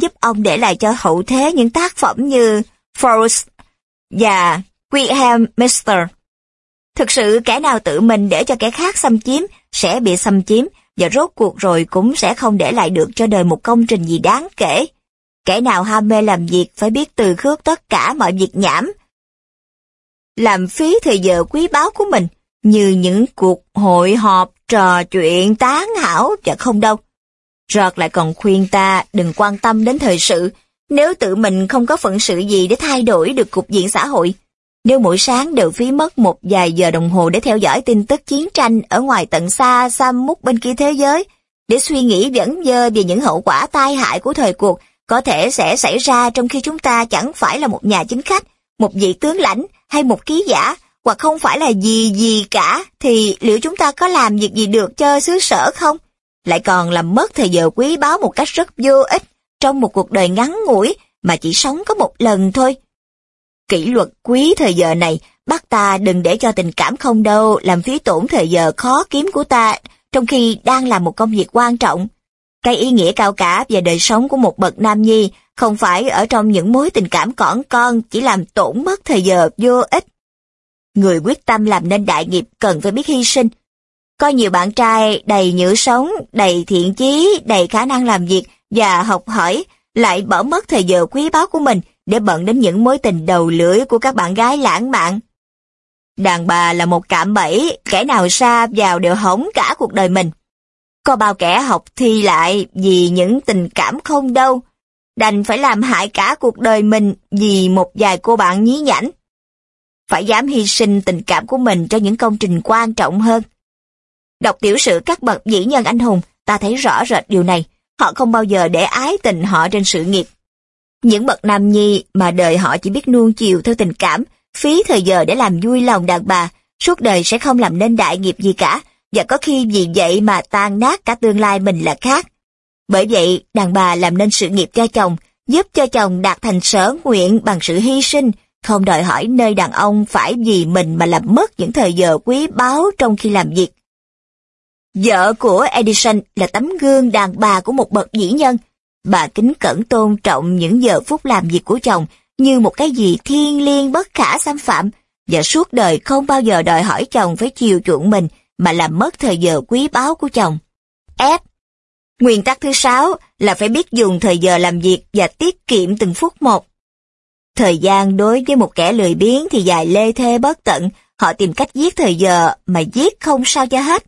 giúp ông để lại cho hậu thế những tác phẩm như Forrest và Wilhelm Meister. Thực sự kẻ nào tự mình để cho kẻ khác xâm chiếm sẽ bị xâm chiếm và rốt cuộc rồi cũng sẽ không để lại được cho đời một công trình gì đáng kể. Kẻ nào ham mê làm việc phải biết từ khước tất cả mọi việc nhảm. Làm phí thời giờ quý báu của mình như những cuộc hội họp, trò chuyện, tán hảo và không đâu. Rọt lại còn khuyên ta đừng quan tâm đến thời sự, nếu tự mình không có phận sự gì để thay đổi được cục diện xã hội. Nếu mỗi sáng đều phí mất một vài giờ đồng hồ để theo dõi tin tức chiến tranh ở ngoài tận xa, xa mút bên kia thế giới, để suy nghĩ vẫn dơ về những hậu quả tai hại của thời cuộc có thể sẽ xảy ra trong khi chúng ta chẳng phải là một nhà chính khách, một vị tướng lãnh hay một ký giả, hoặc không phải là gì gì cả, thì liệu chúng ta có làm việc gì được cho xứ sở không? Lại còn làm mất thời giờ quý báu một cách rất vô ích trong một cuộc đời ngắn ngủi mà chỉ sống có một lần thôi. Kỷ luật quý thời giờ này bắt ta đừng để cho tình cảm không đâu làm phí tổn thời giờ khó kiếm của ta trong khi đang làm một công việc quan trọng. Cái ý nghĩa cao cả về đời sống của một bậc nam nhi không phải ở trong những mối tình cảm cỏn con chỉ làm tổn mất thời giờ vô ích. Người quyết tâm làm nên đại nghiệp cần phải biết hy sinh. Có nhiều bạn trai đầy nhựa sống, đầy thiện chí, đầy khả năng làm việc và học hỏi, lại bỏ mất thời giờ quý báu của mình để bận đến những mối tình đầu lưỡi của các bạn gái lãng mạn. Đàn bà là một cạm bẫy, kẻ nào xa vào đều hỏng cả cuộc đời mình. Có bao kẻ học thi lại vì những tình cảm không đâu, đành phải làm hại cả cuộc đời mình vì một vài cô bạn nhí nhảnh. Phải dám hy sinh tình cảm của mình cho những công trình quan trọng hơn. Đọc tiểu sử các bậc dĩ nhân anh hùng, ta thấy rõ rệt điều này. Họ không bao giờ để ái tình họ trên sự nghiệp. Những bậc nam nhi mà đời họ chỉ biết nuông chiều theo tình cảm, phí thời giờ để làm vui lòng đàn bà, suốt đời sẽ không làm nên đại nghiệp gì cả, và có khi vì vậy mà tan nát cả tương lai mình là khác. Bởi vậy, đàn bà làm nên sự nghiệp cho chồng, giúp cho chồng đạt thành sở nguyện bằng sự hy sinh, không đòi hỏi nơi đàn ông phải vì mình mà làm mất những thời giờ quý báu trong khi làm việc. Vợ của Edison là tấm gương đàn bà của một bậc dĩ nhân. Bà kính cẩn tôn trọng những giờ phút làm việc của chồng như một cái gì thiên liêng bất khả xâm phạm, và suốt đời không bao giờ đòi hỏi chồng phải chiều chuộng mình mà làm mất thời giờ quý báu của chồng. F. Nguyên tắc thứ sáu là phải biết dùng thời giờ làm việc và tiết kiệm từng phút một. Thời gian đối với một kẻ lười biếng thì dài lê thê bất tận, họ tìm cách giết thời giờ mà giết không sao cho hết.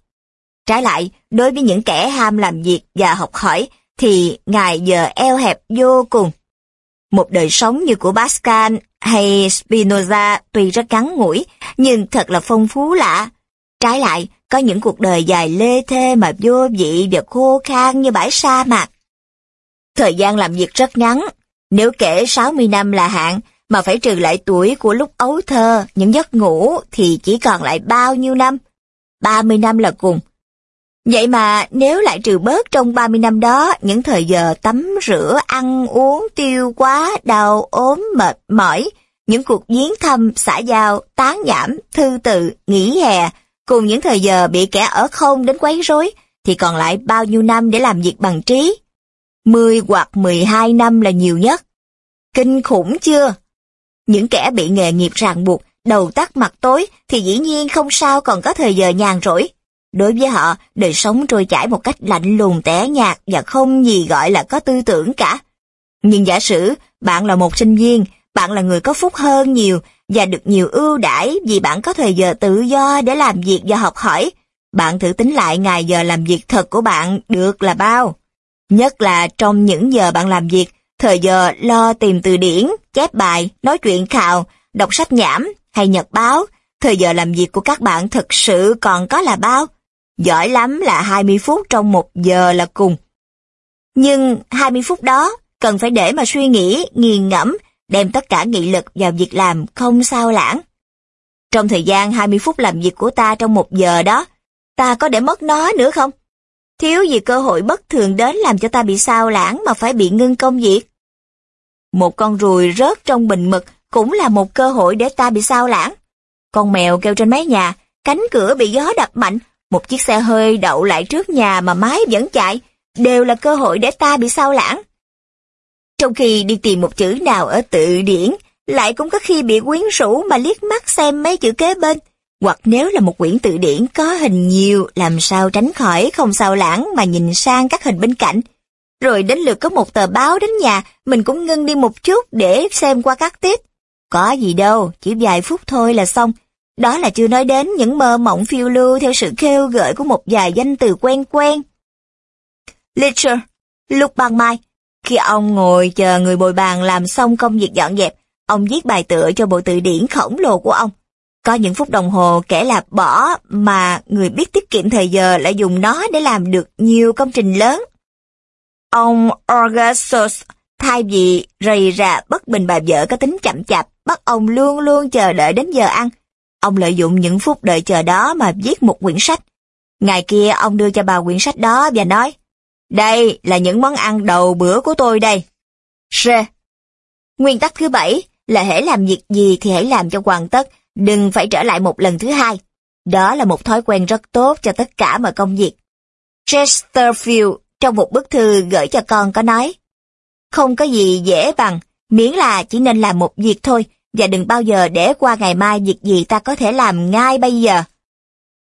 Trái lại, đối với những kẻ ham làm việc và học hỏi thì ngài giờ eo hẹp vô cùng. Một đời sống như của Pascal hay Spinoza tuy rất ngắn ngủi, nhưng thật là phong phú lạ. Trái lại, có những cuộc đời dài lê thê mà vô vị và khô khan như bãi sa mạc. Thời gian làm việc rất ngắn, nếu kể 60 năm là hạn, mà phải trừ lại tuổi của lúc ấu thơ, những giấc ngủ thì chỉ còn lại bao nhiêu năm? 30 năm là cùng. Vậy mà nếu lại trừ bớt trong 30 năm đó những thời giờ tắm rửa, ăn uống, tiêu quá, đau, ốm, mệt, mỏi, những cuộc viếng thăm, xã giao, tán nhảm, thư tự, nghỉ hè, cùng những thời giờ bị kẻ ở không đến quấy rối, thì còn lại bao nhiêu năm để làm việc bằng trí? 10 hoặc 12 năm là nhiều nhất. Kinh khủng chưa? Những kẻ bị nghề nghiệp ràng buộc, đầu tắt mặt tối thì dĩ nhiên không sao còn có thời giờ nhàn rỗi. Đối với họ, đời sống trôi chảy một cách lạnh lùng tẻ nhạt và không gì gọi là có tư tưởng cả. Nhưng giả sử bạn là một sinh viên, bạn là người có phúc hơn nhiều và được nhiều ưu đãi vì bạn có thời giờ tự do để làm việc và học hỏi. Bạn thử tính lại ngày giờ làm việc thật của bạn được là bao. Nhất là trong những giờ bạn làm việc, thời giờ lo tìm từ điển, chép bài, nói chuyện khào, đọc sách nhảm hay nhật báo, thời giờ làm việc của các bạn thực sự còn có là bao? Giỏi lắm là 20 phút trong một giờ là cùng. Nhưng 20 phút đó cần phải để mà suy nghĩ, nghiền ngẫm, đem tất cả nghị lực vào việc làm không sao lãng. Trong thời gian 20 phút làm việc của ta trong một giờ đó, ta có để mất nó nữa không? Thiếu gì cơ hội bất thường đến làm cho ta bị sao lãng mà phải bị ngưng công việc. Một con ruồi rớt trong bình mực cũng là một cơ hội để ta bị sao lãng. Con mèo kêu trên mái nhà, cánh cửa bị gió đập mạnh, một chiếc xe hơi đậu lại trước nhà mà máy vẫn chạy, đều là cơ hội để ta bị sao lãng. Trong khi đi tìm một chữ nào ở tự điển, lại cũng có khi bị quyến rũ mà liếc mắt xem mấy chữ kế bên. Hoặc nếu là một quyển tự điển có hình nhiều, làm sao tránh khỏi không sao lãng mà nhìn sang các hình bên cạnh. Rồi đến lượt có một tờ báo đến nhà, mình cũng ngưng đi một chút để xem qua các tiết. Có gì đâu, chỉ vài phút thôi là xong. Đó là chưa nói đến những mơ mộng phiêu lưu theo sự kêu gợi của một vài danh từ quen quen. Literature, lúc ban mai, khi ông ngồi chờ người bồi bàn làm xong công việc dọn dẹp, ông viết bài tựa cho bộ tự điển khổng lồ của ông. Có những phút đồng hồ kể là bỏ mà người biết tiết kiệm thời giờ lại dùng nó để làm được nhiều công trình lớn. Ông Augustus thay vì rầy rà bất bình bà vợ có tính chậm chạp, bắt ông luôn luôn chờ đợi đến giờ ăn. Ông lợi dụng những phút đợi chờ đó mà viết một quyển sách. Ngày kia ông đưa cho bà quyển sách đó và nói, đây là những món ăn đầu bữa của tôi đây. C. Nguyên tắc thứ bảy là hãy làm việc gì thì hãy làm cho hoàn tất, đừng phải trở lại một lần thứ hai. Đó là một thói quen rất tốt cho tất cả mọi công việc. Chesterfield trong một bức thư gửi cho con có nói, không có gì dễ bằng, miễn là chỉ nên làm một việc thôi, và đừng bao giờ để qua ngày mai việc gì ta có thể làm ngay bây giờ.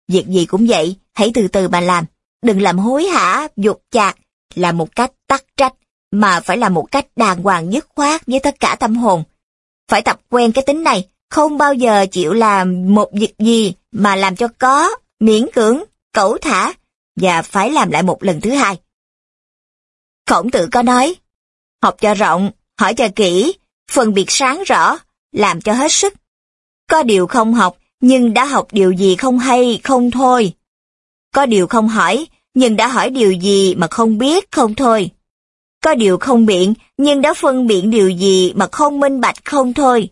Việc gì cũng vậy, hãy từ từ mà làm, đừng làm hối hả, dục chạc, là một cách tắc trách, mà phải là một cách đàng hoàng dứt khoát với tất cả tâm hồn. Phải tập quen cái tính này, không bao giờ chịu làm một việc gì mà làm cho có, miễn cưỡng, cẩu thả, và phải làm lại một lần thứ hai. Khổng tử có nói, học cho rộng, hỏi cho kỹ, phân biệt sáng rõ, làm cho hết sức. Có điều không học, nhưng đã học điều gì không hay, không thôi. Có điều không hỏi, nhưng đã hỏi điều gì mà không biết, không thôi. Có điều không biện, nhưng đã phân biện điều gì mà không minh bạch, không thôi.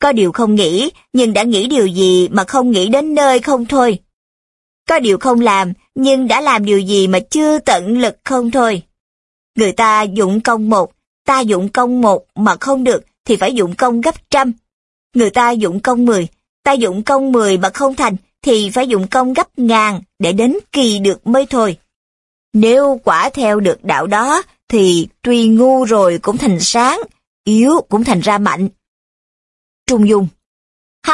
Có điều không nghĩ, nhưng đã nghĩ điều gì mà không nghĩ đến nơi, không thôi. Có điều không làm, nhưng đã làm điều gì mà chưa tận lực, không thôi. Người ta dụng công một, ta dụng công một mà không được thì phải dụng công gấp trăm. Người ta dụng công mười, ta dụng công mười mà không thành thì phải dụng công gấp ngàn để đến kỳ được mới thôi. Nếu quả theo được đạo đó thì tuy ngu rồi cũng thành sáng, yếu cũng thành ra mạnh. Trung Dung H.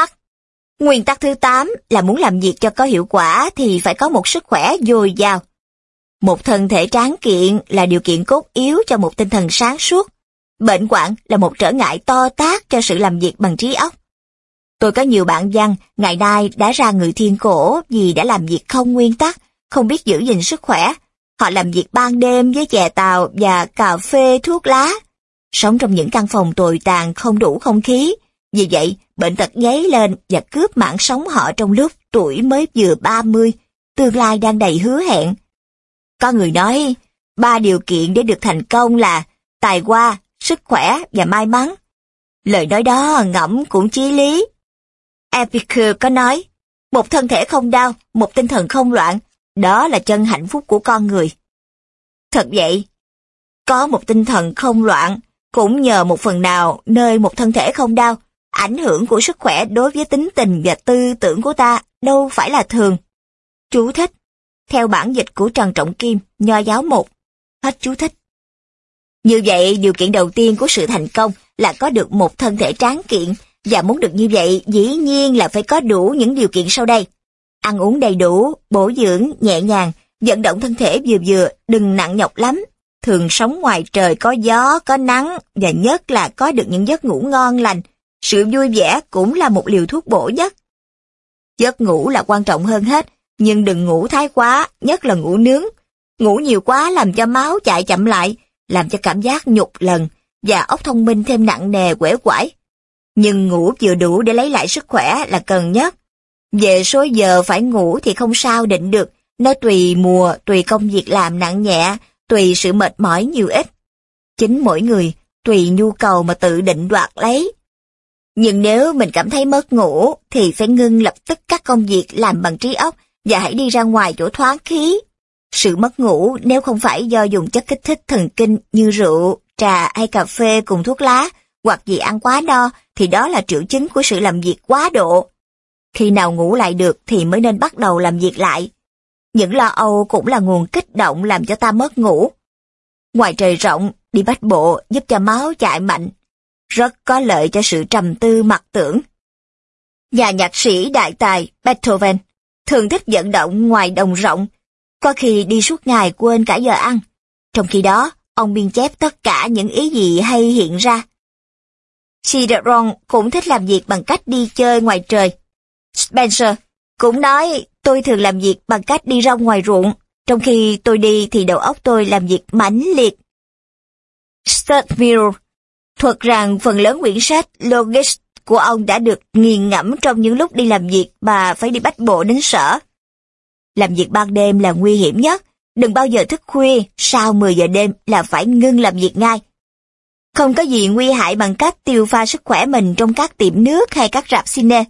Nguyên tắc thứ 8 là muốn làm việc cho có hiệu quả thì phải có một sức khỏe dồi dào. Một thân thể tráng kiện là điều kiện cốt yếu cho một tinh thần sáng suốt. Bệnh quạng là một trở ngại to tác cho sự làm việc bằng trí óc. Tôi có nhiều bạn văn ngày nay đã ra người thiên cổ vì đã làm việc không nguyên tắc, không biết giữ gìn sức khỏe. Họ làm việc ban đêm với chè tàu và cà phê thuốc lá. Sống trong những căn phòng tồi tàn không đủ không khí. Vì vậy, bệnh tật dấy lên và cướp mạng sống họ trong lúc tuổi mới vừa 30, tương lai đang đầy hứa hẹn. Có người nói, ba điều kiện để được thành công là tài hoa, sức khỏe và may mắn. Lời nói đó ngẫm cũng chí lý. Epicure có nói, một thân thể không đau, một tinh thần không loạn, đó là chân hạnh phúc của con người. Thật vậy, có một tinh thần không loạn, cũng nhờ một phần nào nơi một thân thể không đau, ảnh hưởng của sức khỏe đối với tính tình và tư tưởng của ta đâu phải là thường. Chú thích, theo bản dịch của Trần Trọng Kim, Nho giáo 1. Hết chú thích. Như vậy, điều kiện đầu tiên của sự thành công là có được một thân thể tráng kiện, và muốn được như vậy dĩ nhiên là phải có đủ những điều kiện sau đây. Ăn uống đầy đủ, bổ dưỡng, nhẹ nhàng, vận động thân thể vừa vừa, đừng nặng nhọc lắm. Thường sống ngoài trời có gió, có nắng, và nhất là có được những giấc ngủ ngon lành. Sự vui vẻ cũng là một liều thuốc bổ nhất. Giấc ngủ là quan trọng hơn hết, nhưng đừng ngủ thái quá, nhất là ngủ nướng. Ngủ nhiều quá làm cho máu chạy chậm lại, làm cho cảm giác nhục lần, và óc thông minh thêm nặng nề quể quải. Nhưng ngủ vừa đủ để lấy lại sức khỏe là cần nhất. Về số giờ phải ngủ thì không sao định được, nó tùy mùa, tùy công việc làm nặng nhẹ, tùy sự mệt mỏi nhiều ít. Chính mỗi người, tùy nhu cầu mà tự định đoạt lấy. Nhưng nếu mình cảm thấy mất ngủ, thì phải ngưng lập tức các công việc làm bằng trí óc và hãy đi ra ngoài chỗ thoáng khí. Sự mất ngủ nếu không phải do dùng chất kích thích thần kinh như rượu, trà hay cà phê cùng thuốc lá, hoặc vì ăn quá no, thì đó là triệu chứng của sự làm việc quá độ. Khi nào ngủ lại được thì mới nên bắt đầu làm việc lại. Những lo âu cũng là nguồn kích động làm cho ta mất ngủ. Ngoài trời rộng, đi bách bộ giúp cho máu chạy mạnh, rất có lợi cho sự trầm tư mặc tưởng. Nhà nhạc sĩ đại tài Beethoven thường thích vận động ngoài đồng rộng, có khi đi suốt ngày quên cả giờ ăn. Trong khi đó, ông biên chép tất cả những ý gì hay hiện ra. Cideron cũng thích làm việc bằng cách đi chơi ngoài trời. Spencer cũng nói tôi thường làm việc bằng cách đi rong ngoài ruộng, trong khi tôi đi thì đầu óc tôi làm việc mãnh liệt. Studville thuật rằng phần lớn quyển sách Logist của ông đã được nghiền ngẫm trong những lúc đi làm việc mà phải đi bách bộ đến sở. Làm việc ban đêm là nguy hiểm nhất, đừng bao giờ thức khuya, sau 10 giờ đêm là phải ngưng làm việc ngay. Không có gì nguy hại bằng cách tiêu pha sức khỏe mình trong các tiệm nước hay các rạp cine.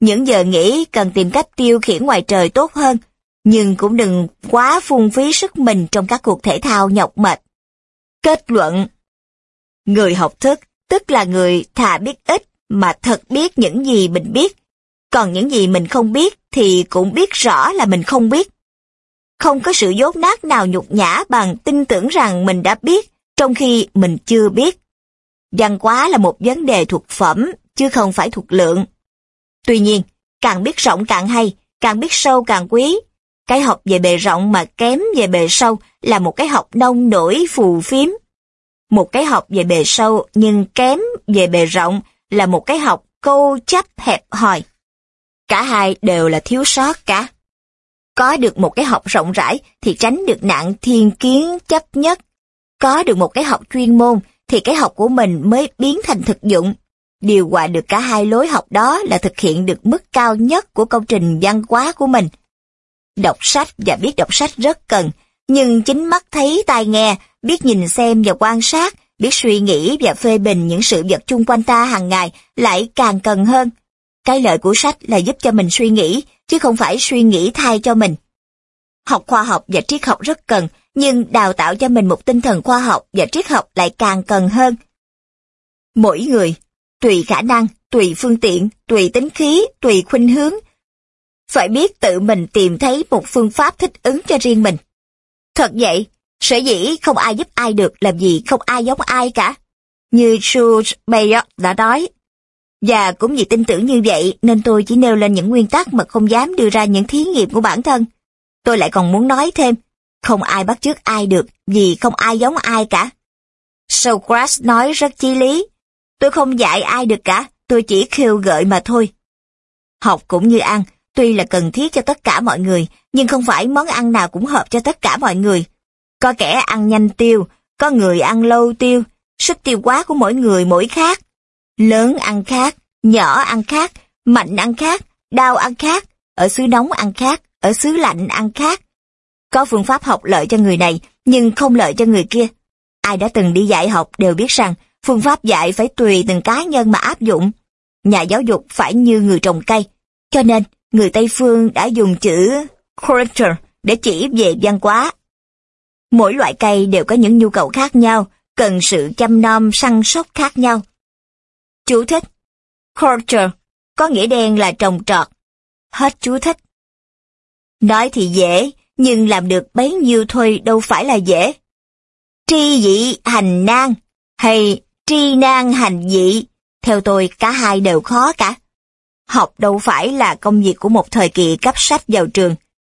Những giờ nghỉ cần tìm cách tiêu khiển ngoài trời tốt hơn, nhưng cũng đừng quá phung phí sức mình trong các cuộc thể thao nhọc mệt. Kết luận Người học thức, tức là người thà biết ít mà thật biết những gì mình biết. Còn những gì mình không biết thì cũng biết rõ là mình không biết. Không có sự dốt nát nào nhục nhã bằng tin tưởng rằng mình đã biết, trong khi mình chưa biết. Văn hóa là một vấn đề thuộc phẩm, chứ không phải thuộc lượng. Tuy nhiên, càng biết rộng càng hay, càng biết sâu càng quý. Cái học về bề rộng mà kém về bề sâu là một cái học nông nổi phù phiếm. Một cái học về bề sâu nhưng kém về bề rộng là một cái học câu chấp hẹp hòi. Cả hai đều là thiếu sót cả. Có được một cái học rộng rãi thì tránh được nạn thiên kiến chấp nhất. Có được một cái học chuyên môn thì cái học của mình mới biến thành thực dụng. Điều hòa được cả hai lối học đó là thực hiện được mức cao nhất của công trình văn hóa của mình. Đọc sách và biết đọc sách rất cần, nhưng chính mắt thấy tai nghe, biết nhìn xem và quan sát, biết suy nghĩ và phê bình những sự vật chung quanh ta hàng ngày lại càng cần hơn. Cái lợi của sách là giúp cho mình suy nghĩ, chứ không phải suy nghĩ thay cho mình. Học khoa học và triết học rất cần, nhưng đào tạo cho mình một tinh thần khoa học và triết học lại càng cần hơn. Mỗi người, tùy khả năng, tùy phương tiện, tùy tính khí, tùy khuynh hướng, phải biết tự mình tìm thấy một phương pháp thích ứng cho riêng mình. Thật vậy, sở dĩ không ai giúp ai được làm gì không ai giống ai cả. Như Jules Bayard đã nói. Và cũng vì tin tưởng như vậy nên tôi chỉ nêu lên những nguyên tắc mà không dám đưa ra những thí nghiệm của bản thân. Tôi lại còn muốn nói thêm, không ai bắt chước ai được vì không ai giống ai cả. Socrates nói rất chí lý. Tôi không dạy ai được cả, tôi chỉ khiêu gợi mà thôi. Học cũng như ăn, tuy là cần thiết cho tất cả mọi người, nhưng không phải món ăn nào cũng hợp cho tất cả mọi người. Có kẻ ăn nhanh tiêu, có người ăn lâu tiêu, sức tiêu quá của mỗi người mỗi khác. Lớn ăn khác, nhỏ ăn khác, mạnh ăn khác, đau ăn khác, ở xứ nóng ăn khác, ở xứ lạnh ăn khác. Có phương pháp học lợi cho người này, nhưng không lợi cho người kia. Ai đã từng đi dạy học đều biết rằng phương pháp dạy phải tùy từng cá nhân mà áp dụng. Nhà giáo dục phải như người trồng cây. Cho nên, người Tây Phương đã dùng chữ character để chỉ về văn hóa. Mỗi loại cây đều có những nhu cầu khác nhau, cần sự chăm nom săn sóc khác nhau. Chú thích Culture có nghĩa đen là trồng trọt. Hết chú thích. Nói thì dễ, nhưng làm được bấy nhiêu thôi đâu phải là dễ. Tri dị hành nan hay tri nan hành dị, theo tôi cả hai đều khó cả. Học đâu phải là công việc của một thời kỳ cấp sách vào trường,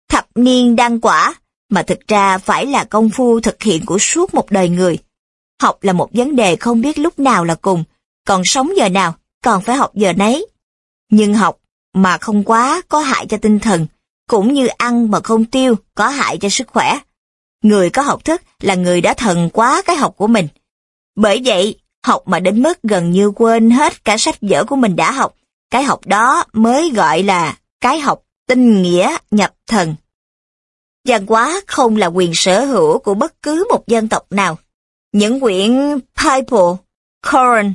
thập niên đăng quả, mà thực ra phải là công phu thực hiện của suốt một đời người. Học là một vấn đề không biết lúc nào là cùng, còn sống giờ nào, còn phải học giờ nấy. Nhưng học mà không quá có hại cho tinh thần, cũng như ăn mà không tiêu có hại cho sức khỏe. Người có học thức là người đã thần quá cái học của mình. Bởi vậy, học mà đến mức gần như quên hết cả sách vở của mình đã học, cái học đó mới gọi là cái học tinh nghĩa nhập thần. Văn hóa không là quyền sở hữu của bất cứ một dân tộc nào. Những quyển Bible, Koran,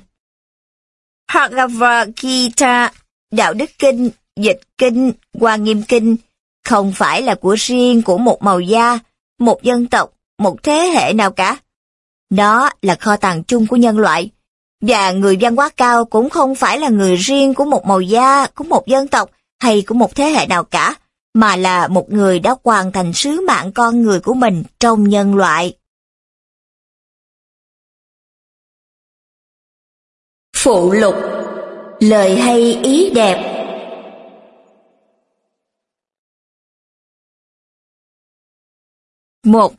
Bhagavad Gita, Đạo Đức Kinh, Dịch Kinh, Hoa Nghiêm Kinh không phải là của riêng của một màu da, một dân tộc, một thế hệ nào cả. Đó là kho tàng chung của nhân loại. Và người văn hóa cao cũng không phải là người riêng của một màu da, của một dân tộc hay của một thế hệ nào cả, mà là một người đã hoàn thành sứ mạng con người của mình trong nhân loại. Phụ lục Lời hay ý đẹp một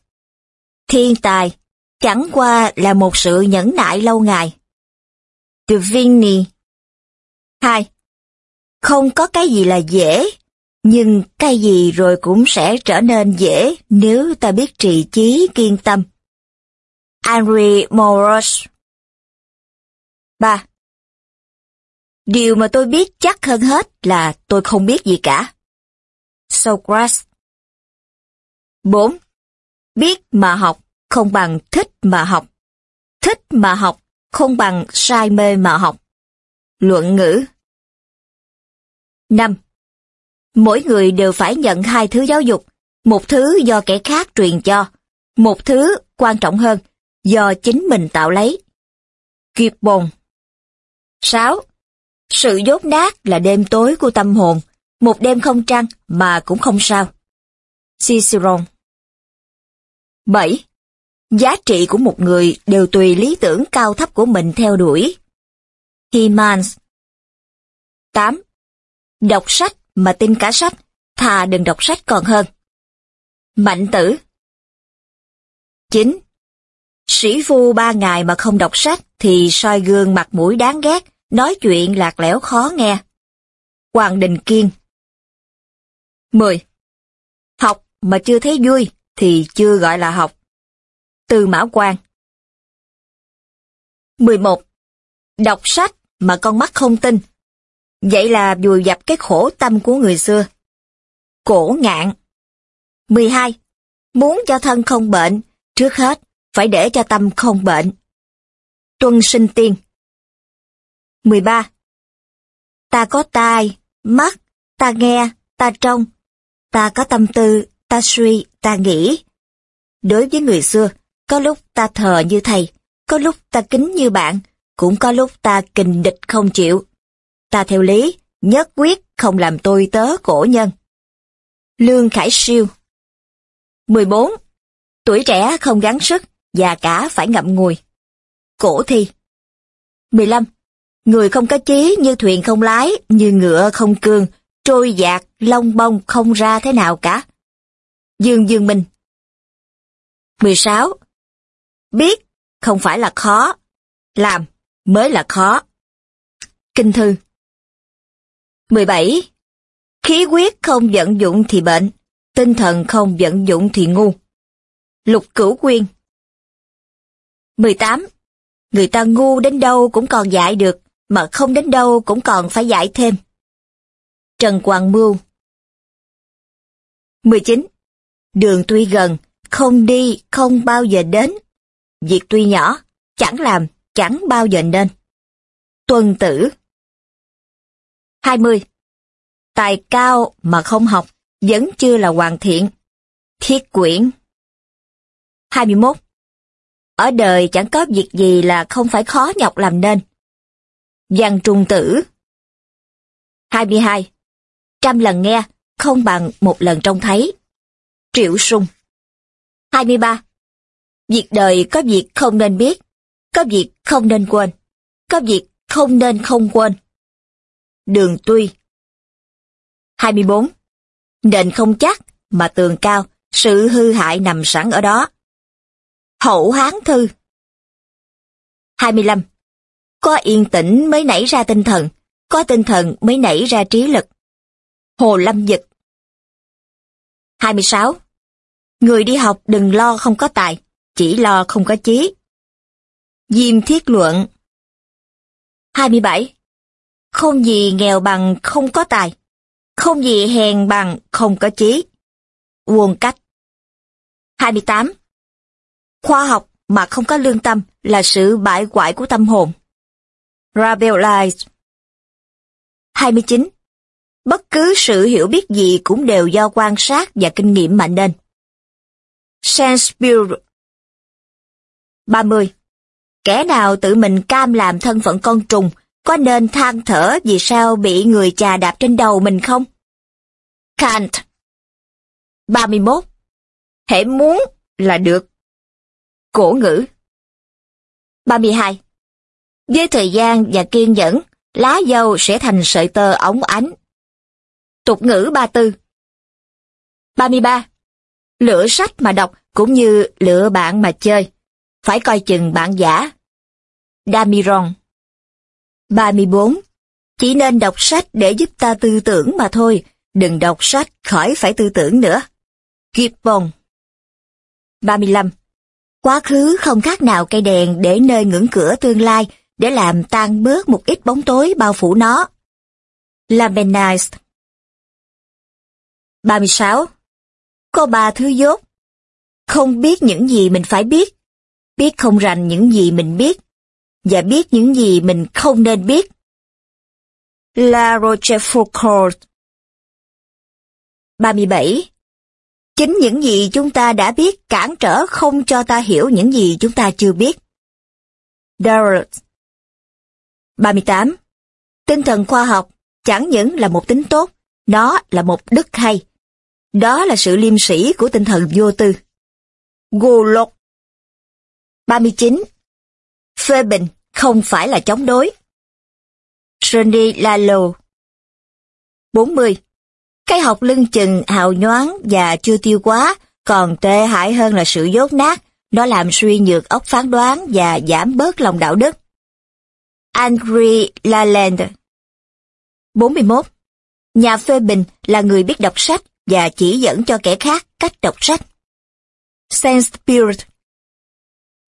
Thiên tài chẳng qua là một sự nhẫn nại lâu ngày. Divini 2. Không có cái gì là dễ, nhưng cái gì rồi cũng sẽ trở nên dễ nếu ta biết trì chí kiên tâm. Henry Morris 3. Điều mà tôi biết chắc hơn hết là tôi không biết gì cả. Socrates 4. Biết mà học không bằng thích mà học. Thích mà học không bằng say mê mà học. Luận ngữ 5. Mỗi người đều phải nhận hai thứ giáo dục, một thứ do kẻ khác truyền cho, một thứ, quan trọng hơn, do chính mình tạo lấy. Kiệt bồn 6. Sự dốt nát là đêm tối của tâm hồn, một đêm không trăng mà cũng không sao. Cicerone 7. Giá trị của một người đều tùy lý tưởng cao thấp của mình theo đuổi. Hemans 8. Đọc sách mà tin cả sách, thà đừng đọc sách còn hơn. Mạnh tử 9. Sĩ phu ba ngày mà không đọc sách thì soi gương mặt mũi đáng ghét, nói chuyện lạc lẽo khó nghe. Hoàng Đình Kiên 10. Học mà chưa thấy vui thì chưa gọi là học. Từ Mã Quang 11. Đọc sách mà con mắt không tin. Vậy là vùi dập cái khổ tâm của người xưa. Cổ ngạn 12. Muốn cho thân không bệnh, trước hết phải để cho tâm không bệnh. Tuân sinh tiên 13. Ta có tai, mắt, ta nghe, ta trông, ta có tâm tư, ta suy, ta nghĩ. Đối với người xưa, có lúc ta thờ như thầy, có lúc ta kính như bạn, cũng có lúc ta kình địch không chịu. Ta theo lý, nhất quyết không làm tôi tớ cổ nhân. Lương Khải Siêu 14. Tuổi trẻ không gắng sức, già cả phải ngậm ngùi. Cổ thi 15. Người không có chí như thuyền không lái, như ngựa không cương, trôi dạt, long bông không ra thế nào cả. Dương Dương Minh 16. Biết không phải là khó, làm mới là khó. Kinh thư 17. Khí quyết không vận dụng thì bệnh, tinh thần không vận dụng thì ngu. Lục Cửu Quyên 18. Người ta ngu đến đâu cũng còn dạy được, mà không đến đâu cũng còn phải giải thêm. Trần Quang Mưu 19. Đường tuy gần, không đi, không bao giờ đến. Việc tuy nhỏ, chẳng làm, chẳng bao giờ nên. Tuần tử 20. Tài cao mà không học, vẫn chưa là hoàn thiện. Thiết quyển 21. Ở đời chẳng có việc gì là không phải khó nhọc làm nên. Văn trung tử 22. Trăm lần nghe, không bằng một lần trông thấy. Triệu sung 23. Việc đời có việc không nên biết, có việc không nên quên, có việc không nên không quên. Đường tuy 24. Nền không chắc, mà tường cao, sự hư hại nằm sẵn ở đó. Hậu Hán Thư 25. Có yên tĩnh mới nảy ra tinh thần, có tinh thần mới nảy ra trí lực. Hồ Lâm Dực 26. Người đi học đừng lo không có tài, chỉ lo không có chí. Diêm Thiết Luận 27. Không gì nghèo bằng không có tài, không gì hèn bằng không có chí. Quân cách 28. Khoa học mà không có lương tâm là sự bại hoại của tâm hồn. Rabelais 29. Bất cứ sự hiểu biết gì cũng đều do quan sát và kinh nghiệm mà nên. Shakespeare 30. Kẻ nào tự mình cam làm thân phận con trùng, có nên than thở vì sao bị người chà đạp trên đầu mình không? Kant 31. Hễ muốn là được. Cổ ngữ 32. Với thời gian và kiên nhẫn, lá dâu sẽ thành sợi tơ óng ánh. Tục ngữ ba tư 33. Lựa sách mà đọc cũng như lựa bạn mà chơi. Phải coi chừng bạn giả. Damiron 34. Chỉ nên đọc sách để giúp ta tư tưởng mà thôi, đừng đọc sách khỏi phải tư tưởng nữa. Gibbon 35. Quá khứ không khác nào cây đèn để nơi ngưỡng cửa tương lai để làm tan bớt một ít bóng tối bao phủ nó. Lamenize 36. Có ba thứ dốt. Không biết những gì mình phải biết, biết không rành những gì mình biết, và biết những gì mình không nên biết. La Rochefoucauld 37. Chính những gì chúng ta đã biết cản trở không cho ta hiểu những gì chúng ta chưa biết. Darrell 38. Tinh thần khoa học chẳng những là một tính tốt, nó là một đức hay. Đó là sự liêm sĩ của tinh thần vô tư. Gulot 39. Phê bình không phải là chống đối. Johnny Lalo 40. Cái học lưng chừng hào nhoáng và chưa tiêu quá, còn tệ hại hơn là sự dốt nát, nó làm suy nhược óc phán đoán và giảm bớt lòng đạo đức. Henry Laland 41. Nhà phê bình là người biết đọc sách và chỉ dẫn cho kẻ khác cách đọc sách. Saint Spirit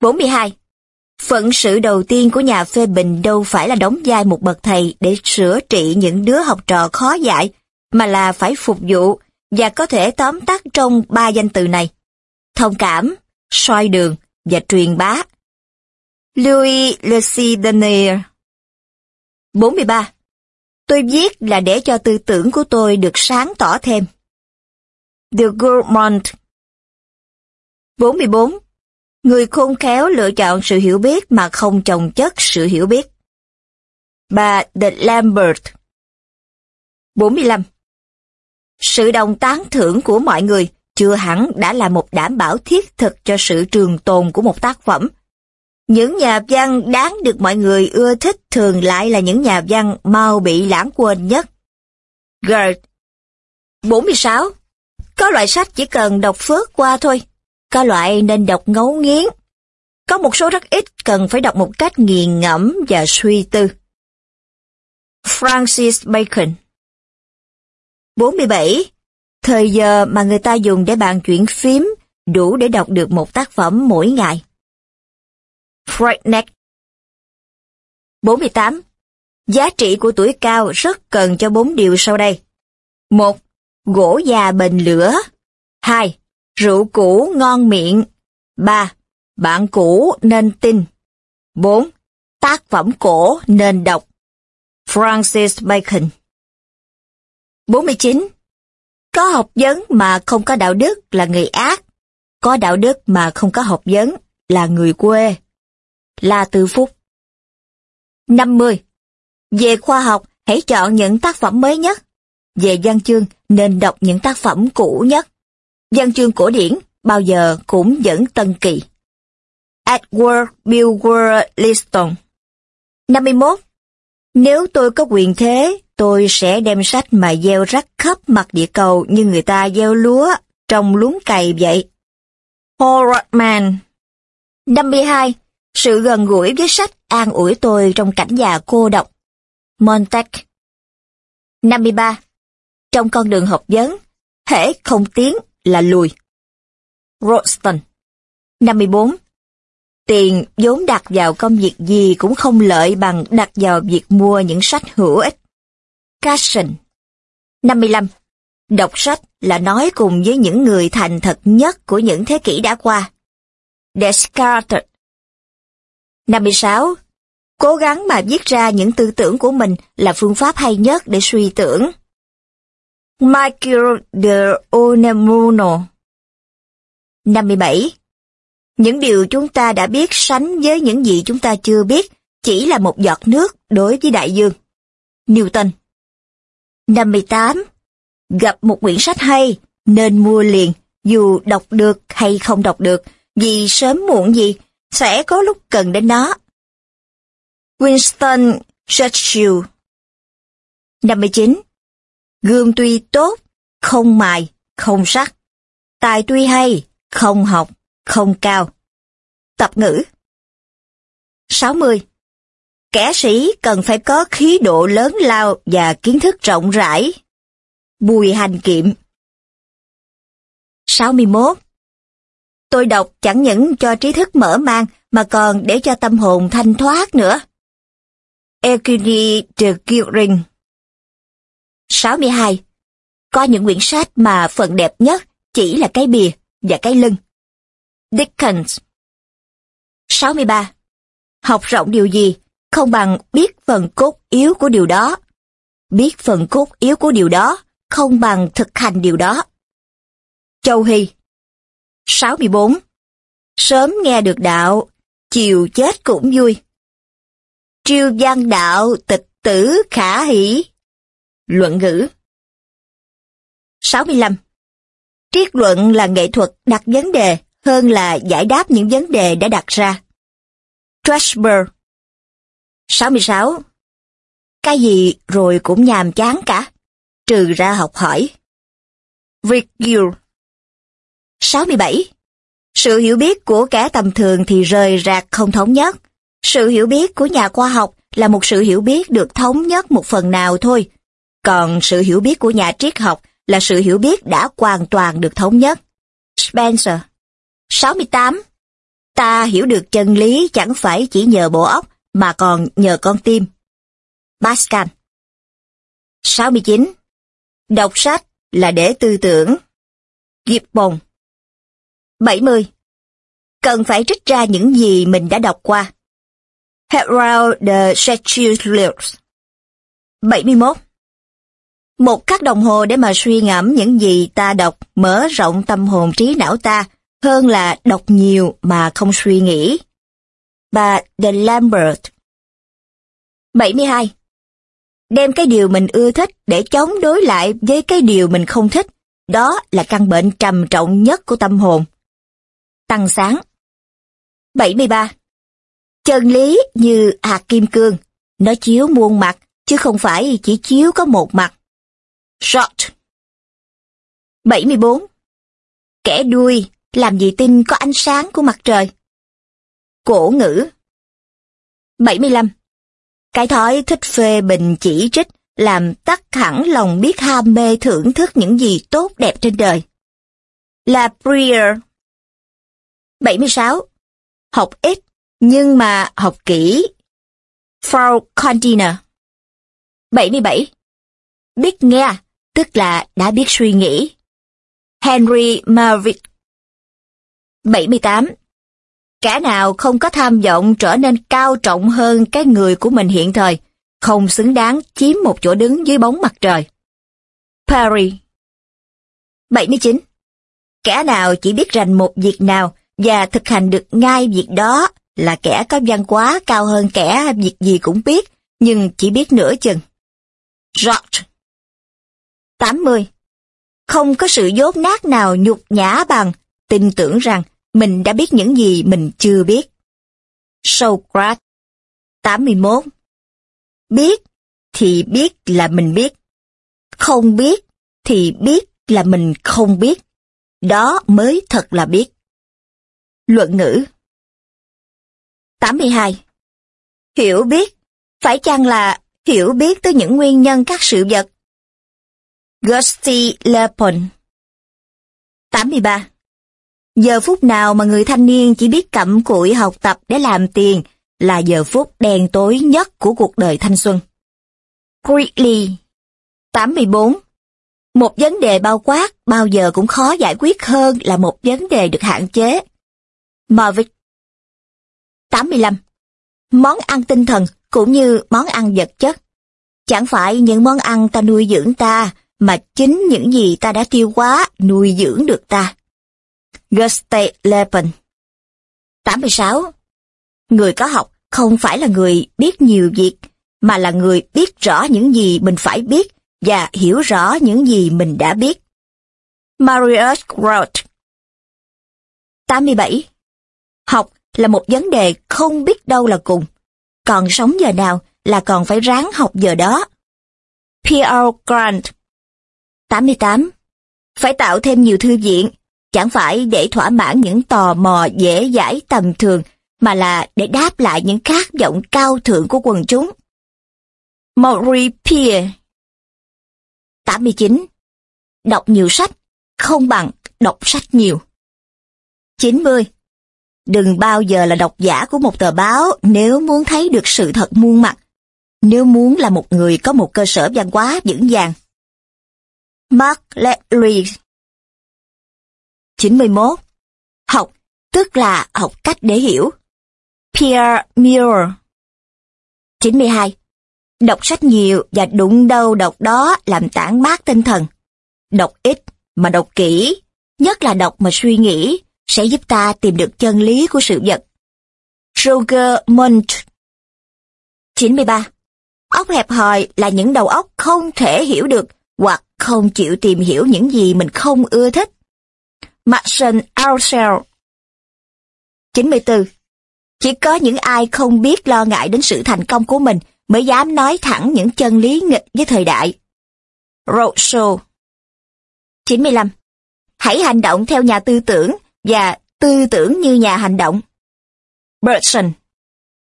42. Phận sự đầu tiên của nhà phê bình đâu phải là đóng vai một bậc thầy để sửa trị những đứa học trò khó dạy, mà là phải phục vụ và có thể tóm tắt trong ba danh từ này. Thông cảm, soi đường và truyền bá. Louis Le Sidonier 43. Tôi viết là để cho tư tưởng của tôi được sáng tỏ thêm. The Gourmand 44. Người khôn khéo lựa chọn sự hiểu biết mà không trồng chất sự hiểu biết. Bà The Lambert 45. Sự đồng tán thưởng của mọi người chưa hẳn đã là một đảm bảo thiết thực cho sự trường tồn của một tác phẩm. Những nhà văn đáng được mọi người ưa thích thường lại là những nhà văn mau bị lãng quên nhất. Gert 46. Có loại sách chỉ cần đọc phớt qua thôi. Có loại nên đọc ngấu nghiến. Có một số rất ít cần phải đọc một cách nghiền ngẫm và suy tư. Francis Bacon 47. Thời giờ mà người ta dùng để bàn chuyện phím đủ để đọc được một tác phẩm mỗi ngày. Freitneck 48. Giá trị của tuổi cao rất cần cho bốn điều sau đây. 1. Gỗ già bền lửa. 2. Rượu cũ ngon miệng. 3. Bạn cũ nên tin. 4. Tác phẩm cổ nên đọc. Francis Bacon 49. Có học vấn mà không có đạo đức là người ác. Có đạo đức mà không có học vấn là người quê. La Tư Phúc 50. Về khoa học, hãy chọn những tác phẩm mới nhất. Về văn chương, nên đọc những tác phẩm cũ nhất. Văn chương cổ điển bao giờ cũng vẫn tân kỳ. Edward Bulwer Liston 51. Nếu tôi có quyền thế, tôi sẽ đem sách mà gieo rắc khắp mặt địa cầu như người ta gieo lúa trong luống cày vậy. Horrorman 52. Sự gần gũi với sách an ủi tôi trong cảnh già cô độc. Montag 53. Trong con đường học vấn, hễ không tiến là lùi. Rolston 54. Tiền vốn đặt vào công việc gì cũng không lợi bằng đặt vào việc mua những sách hữu ích. Casson 55. Đọc sách là nói cùng với những người thành thật nhất của những thế kỷ đã qua. Descartes 56. Cố gắng mà viết ra những tư tưởng của mình là phương pháp hay nhất để suy tưởng. Michael de Unamuno 57. Những điều chúng ta đã biết sánh với những gì chúng ta chưa biết chỉ là một giọt nước đối với đại dương. Newton 58. Gặp một quyển sách hay, nên mua liền, dù đọc được hay không đọc được, vì sớm muộn gì, sẽ có lúc cần đến nó. Winston Churchill 59. Gương tuy tốt, không mài, không sắc. Tài tuy hay, không học, không cao. Tập ngữ 60. Kẻ sĩ cần phải có khí độ lớn lao và kiến thức rộng rãi. Bùi hành kiệm 61. Tôi đọc chẳng những cho trí thức mở mang, mà còn để cho tâm hồn thanh thoát nữa. Eugenie de Guring 62. Có những quyển sách mà phần đẹp nhất chỉ là cái bìa và cái lưng. Dickens 63. Học rộng điều gì không bằng biết phần cốt yếu của điều đó. Biết phần cốt yếu của điều đó không bằng thực hành điều đó. Châu Hy 64. Sớm nghe được đạo, chiều chết cũng vui. Triêu văn đạo tịch tử khả hỷ. Luận ngữ 65. Triết luận là nghệ thuật đặt vấn đề hơn là giải đáp những vấn đề đã đặt ra. Trashberg 66. Cái gì rồi cũng nhàm chán cả, trừ ra học hỏi. Virgil 67. Sự hiểu biết của kẻ tầm thường thì rời rạc không thống nhất. Sự hiểu biết của nhà khoa học là một sự hiểu biết được thống nhất một phần nào thôi. Còn sự hiểu biết của nhà triết học là sự hiểu biết đã hoàn toàn được thống nhất. Spencer 68. Ta hiểu được chân lý chẳng phải chỉ nhờ bộ óc mà còn nhờ con tim. Pascal 69. Đọc sách là để tư tưởng. Gibbon 70. Cần phải trích ra những gì mình đã đọc qua. Herald de Sechilius 71. Một khắc đồng hồ để mà suy ngẫm những gì ta đọc mở rộng tâm hồn trí não ta hơn là đọc nhiều mà không suy nghĩ. Bà De Lambert 72. Đem cái điều mình ưa thích để chống đối lại với cái điều mình không thích, đó là căn bệnh trầm trọng nhất của tâm hồn. Tăng sáng 73. Chân lý như hạt kim cương, nó chiếu muôn mặt, chứ không phải chỉ chiếu có một mặt. Short 74. Kẻ đuôi, làm gì tin có ánh sáng của mặt trời? Cổ ngữ 75. Cái thói thích phê bình chỉ trích làm tắt hẳn lòng biết ham mê thưởng thức những gì tốt đẹp trên đời. La Prière 76. Học ít, nhưng mà học kỹ. Frau Continer 77. Biết nghe, tức là đã biết suy nghĩ. Henry Marvick 78. Kẻ nào không có tham vọng trở nên cao trọng hơn cái người của mình hiện thời, không xứng đáng chiếm một chỗ đứng dưới bóng mặt trời. Perry 79. Kẻ nào chỉ biết rành một việc nào và thực hành được ngay việc đó là kẻ có văn hóa cao hơn kẻ việc gì cũng biết, nhưng chỉ biết nửa chừng. George 80. Không có sự dốt nát nào nhục nhã bằng tin tưởng rằng mình đã biết những gì mình chưa biết. Socrates 81. Biết thì biết là mình biết. Không biết thì biết là mình không biết. Đó mới thật là biết. Luận ngữ 82. Hiểu biết, phải chăng là hiểu biết tới những nguyên nhân các sự vật? Gusti Lepon 83. Giờ phút nào mà người thanh niên chỉ biết cặm cụi học tập để làm tiền là giờ phút đen tối nhất của cuộc đời thanh xuân. Greeley 84. Một vấn đề bao quát bao giờ cũng khó giải quyết hơn là một vấn đề được hạn chế. Marvick 85. Món ăn tinh thần cũng như món ăn vật chất. Chẳng phải những món ăn ta nuôi dưỡng ta, mà chính những gì ta đã tiêu hóa nuôi dưỡng được ta. Gustav Lepin 86. Người có học không phải là người biết nhiều việc, mà là người biết rõ những gì mình phải biết và hiểu rõ những gì mình đã biết. Marius Groth 87. Học là một vấn đề không biết đâu là cùng. còn sống giờ nào là còn phải ráng học giờ đó. P.R. Grant 88. Phải tạo thêm nhiều thư viện, chẳng phải để thỏa mãn những tò mò dễ dãi tầm thường, mà là để đáp lại những khát vọng cao thượng của quần chúng. Maury Pierre 89. Đọc nhiều sách, không bằng đọc sách nhiều. 90. Đừng bao giờ là độc giả của một tờ báo nếu muốn thấy được sự thật muôn mặt, nếu muốn là một người có một cơ sở văn hóa vững vàng. Mark Ledley 91. Học, tức là học cách để hiểu. Pierre Muir 92. Đọc sách nhiều và đụng đâu đọc đó làm tản mát tinh thần. Đọc ít mà đọc kỹ, nhất là đọc mà suy nghĩ, sẽ giúp ta tìm được chân lý của sự vật. Roger Munch 93. Óc hẹp hòi là những đầu óc không thể hiểu được hoặc không chịu tìm hiểu những gì mình không ưa thích. Martin Aurel 94. Chỉ có những ai không biết lo ngại đến sự thành công của mình mới dám nói thẳng những chân lý nghịch với thời đại. Rousseau 95. Hãy hành động theo nhà tư tưởng và tư tưởng như nhà hành động. Bergson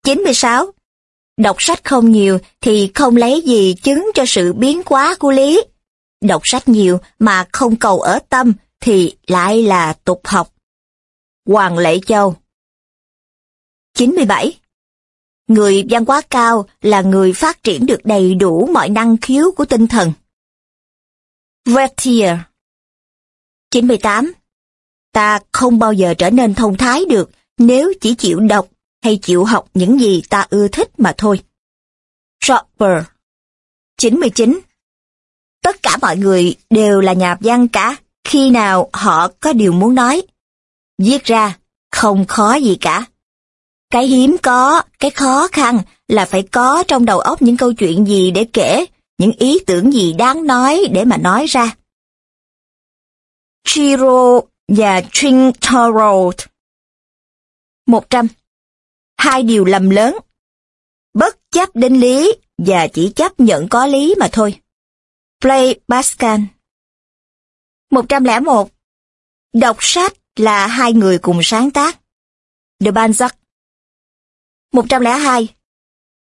96. Đọc sách không nhiều thì không lấy gì chứng cho sự biến hóa của lý. Đọc sách nhiều mà không cầu ở tâm thì lại là tục học. Hoàng Lệ Châu 97. Người văn hóa cao là người phát triển được đầy đủ mọi năng khiếu của tinh thần. Vertier 98. Ta không bao giờ trở nên thông thái được nếu chỉ chịu đọc hay chịu học những gì ta ưa thích mà thôi. Chopper 99. Tất cả mọi người đều là nhà văn cả khi nào họ có điều muốn nói. Viết ra, không khó gì cả. Cái hiếm có, cái khó khăn là phải có trong đầu óc những câu chuyện gì để kể, những ý tưởng gì đáng nói để mà nói ra. Chiro và Trintaro 100. Hai điều lầm lớn. Bất chấp đến lý và chỉ chấp nhận có lý mà thôi. Play Pascal 101. Đọc sách là hai người cùng sáng tác. De Balzac 102.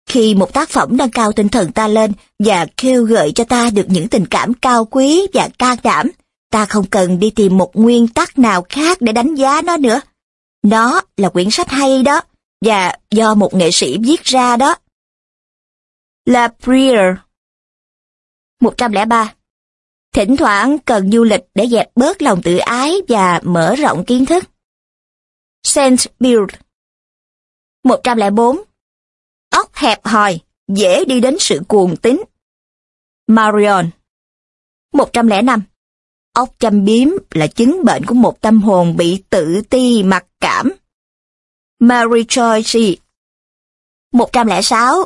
Khi một tác phẩm nâng cao tinh thần ta lên và kêu gợi cho ta được những tình cảm cao quý và can đảm, ta không cần đi tìm một nguyên tắc nào khác để đánh giá nó nữa. Nó là quyển sách hay đó, và do một nghệ sĩ viết ra đó. La Prière 103. Thỉnh thoảng cần du lịch để dẹp bớt lòng tự ái và mở rộng kiến thức. Saint Build 104. Óc hẹp hòi, dễ đi đến sự cuồng tín. Marion 105. Óc châm biếm là chứng bệnh của một tâm hồn bị tự ti mặc cảm. Mary Joyce 106.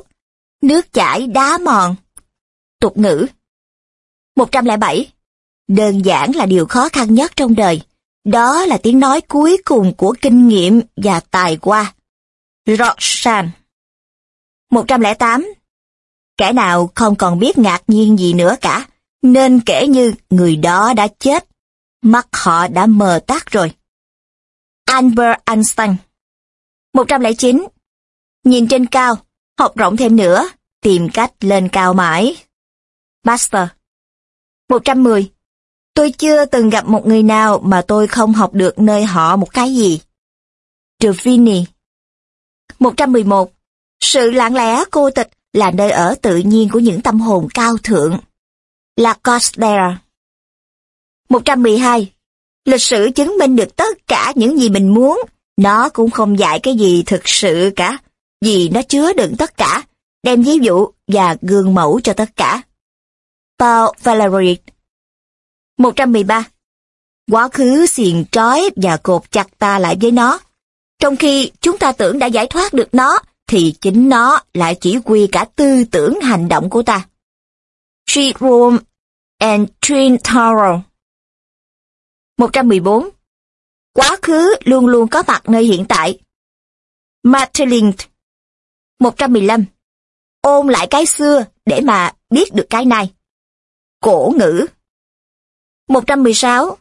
Nước chảy đá mòn. Tục ngữ 107. Đơn giản là điều khó khăn nhất trong đời. Đó là tiếng nói cuối cùng của kinh nghiệm và tài qua. Roxanne 108. Kẻ nào không còn biết ngạc nhiên gì nữa cả, nên kể như người đó đã chết. Mắt họ đã mờ tắt rồi. Albert Einstein 109. Nhìn trên cao, học rộng thêm nữa, tìm cách lên cao mãi. Master 110. Tôi chưa từng gặp một người nào mà tôi không học được nơi họ một cái gì. Trevini 111. Sự lặng lẽ cô tịch là nơi ở tự nhiên của những tâm hồn cao thượng. Lacoste 112. Lịch sử chứng minh được tất cả những gì mình muốn, nó cũng không dạy cái gì thực sự cả, vì nó chứa đựng tất cả, đem ví dụ và gương mẫu cho tất cả. Paul Valery 113. Quá khứ xiềng trói và cột chặt ta lại với nó. Trong khi chúng ta tưởng đã giải thoát được nó, thì chính nó lại chỉ quy cả tư tưởng hành động của ta. Jerome and Twin Tower. 114. Quá khứ luôn luôn có mặt nơi hiện tại. Martelink 115. Ôm lại cái xưa để mà biết được cái này. Cổ ngữ. 116.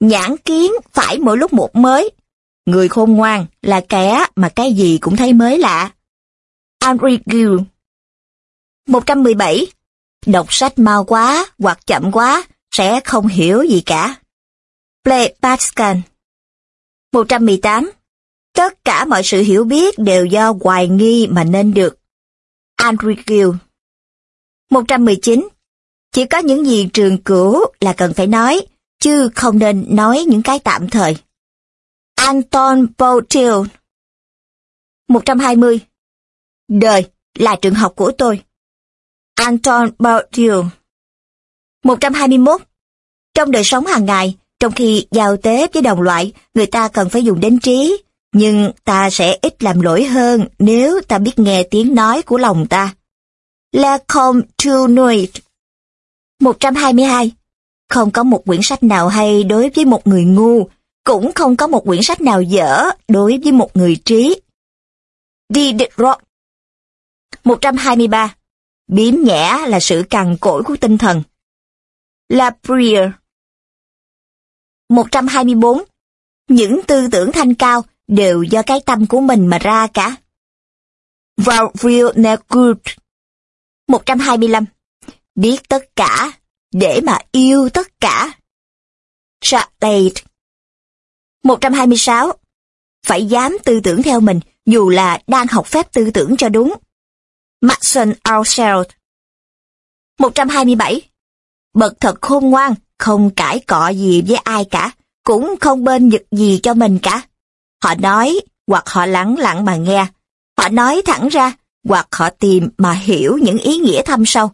Nhãn kiến phải mỗi lúc một mới. Người khôn ngoan là kẻ mà cái gì cũng thấy mới lạ. Henry Gill 117. Đọc sách mau quá hoặc chậm quá sẽ không hiểu gì cả. Play Pascal 118. Tất cả mọi sự hiểu biết đều do hoài nghi mà nên được. Andrew Gill 119. Chỉ có những gì trường cửu là cần phải nói, chứ không nên nói những cái tạm thời. Anton Boutier 120. Đời là trường học của tôi. Anton Bourdieu 121. Trong đời sống hàng ngày, trong khi giao tế với đồng loại, người ta cần phải dùng đến trí, nhưng ta sẽ ít làm lỗi hơn nếu ta biết nghe tiếng nói của lòng ta. La Comte nuit 122. Không có một quyển sách nào hay đối với một người ngu, cũng không có một quyển sách nào dở đối với một người trí. Diderot 123. Biếm nhẽ là sự cằn cỗi của tinh thần. La Prière 124. Những tư tưởng thanh cao đều do cái tâm của mình mà ra cả. Vavril Negut 125. Biết tất cả, để mà yêu tất cả. Charlotte 126. Phải dám tư tưởng theo mình, dù là đang học phép tư tưởng cho đúng. Maxon Ourselves 127. Bậc thật khôn ngoan, không cãi cọ gì với ai cả, cũng không bên giật gì cho mình cả. Họ nói, hoặc họ lắng lặng mà nghe. Họ nói thẳng ra, hoặc họ tìm mà hiểu những ý nghĩa thâm sâu.